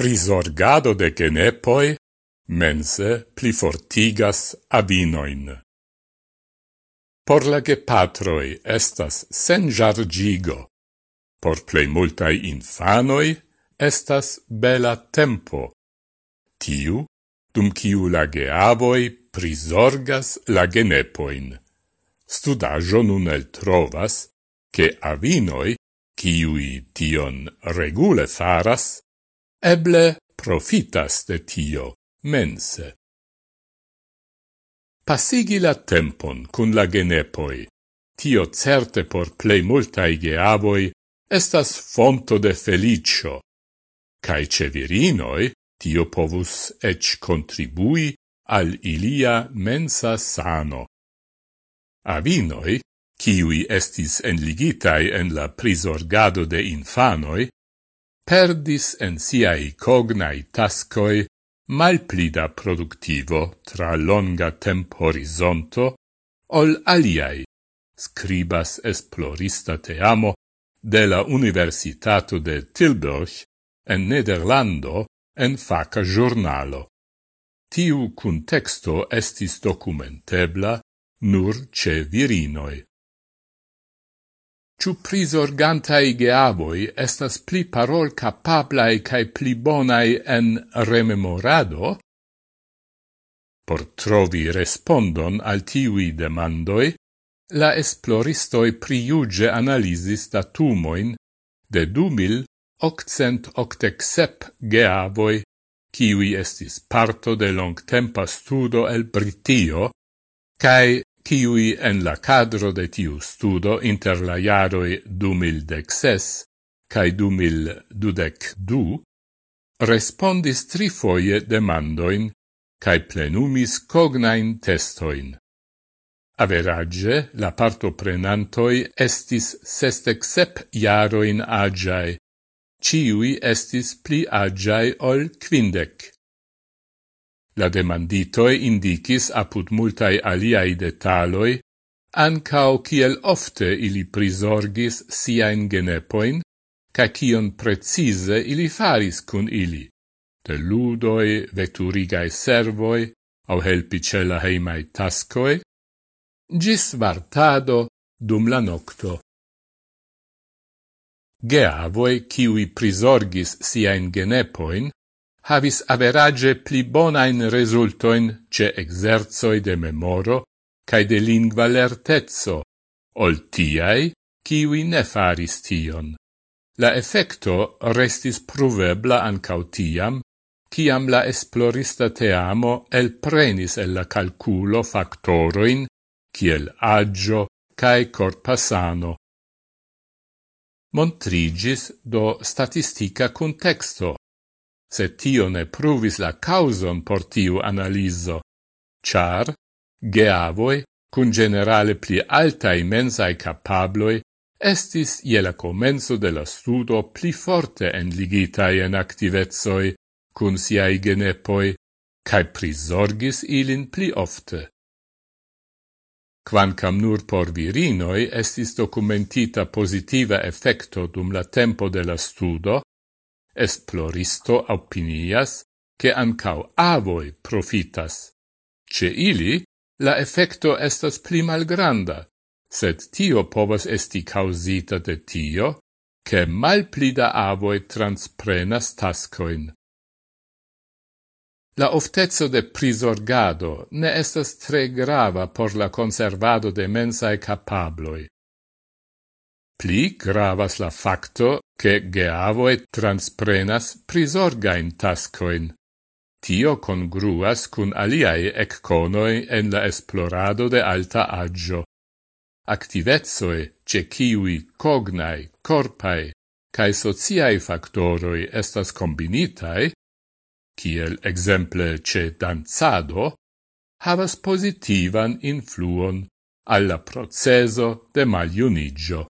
prisorgado de genepoi mense plifortigas abinoin. Por la gepatroi estas sen jargigo, por plei multai infanoi estas bela tempo, tiu dum kiu la geavoi prisorgas la genepoin. Studajo nun el trovas, che avinoi, ciui tion regule faras, eble profitas de tio mense. Passigi la tempon cun la genepoi, tio certe por plei multai geavoi estas fonto de felicio, cae ce virinoi tio povus ec contribui al ilia mensa sano. Avinoi, kiui estis enligitai en la prisorgado de infanoi, perdis en siai cognai tascoi malplida productivo tra longa temporizonto ol aliai, scribas esplorista te amo de la Universitato de Tilburg en Nederlando en faca giornalo. Tiu contexto estis documentebla nur ce virinoi. Ciu prisorgantai geavoi estas pli parol capablai cae pli bonai en rememorado? Por trovi respondon al tiui demandoi, la esploristoi priuge analisis datumoin de du mil octcent octexep geavoi, kiwi estis parto de longtempa studo el Britio, cae kiui en la cadro de tiu studo inter la jaroi 2016 cae 2022 respondis trifoie demandoin cae plenumis cognain testoin. Average, la parto prenantoi estis sestec sep jaroin agiae, ciui estis pli agiae ol quindec. La demanditoi indicis apud multai aliai detaloi, ancao kiel ofte ili prisorgis siain genepoin, ca cion precise ili faris cun ili, de ludoi, veturigae servoi, au helpi cela heimai tascoi, gis vartado dum la nocto. Geavoi, ciui prisorgis siain genepoin, havis average pli bonain resultoin ce exerzoi de memoro cae de lingua lertezzo, ol tiai, kiwi ne faris tion. La effecto restis pruvebla ancau tiam, ciam la esplorista teamo el prenis el la calculo factoroin, kiel agio cae corpasano. Montrigis do statistica contexto, se tio ne pruvis la causon por tiu analiso, char geavoi cun generale pli altai mensai capabloi estis iela la comenzo de la studo pli forte enligitai en activezoi cun siai genepoi, cae prisorgis ilin pli ofte. Quancam nur por virinoi estis documentita positiva effecto dum la tempo de la studo, Esploristo opinias che ancau avoi profitas. Ce ili, la effecto estas pli malgranda, sed tio povas esti causita de tio, che malplida avoi transprenas tascoin. La oftezzo de prisorgado ne estas tre grava por la conservado de mensae capabloi. Pli gravas la facto che geavoe transprenas prisorgain tascoin. Tio congruas cun aliae ecconoi en la esplorado de alta agio. Activezoe, ce ciui cognai, corpai, cae sociae factoroi estas combinitae, kiel exemple ce danzado, havas positivan influon alla proceso de maliunigio.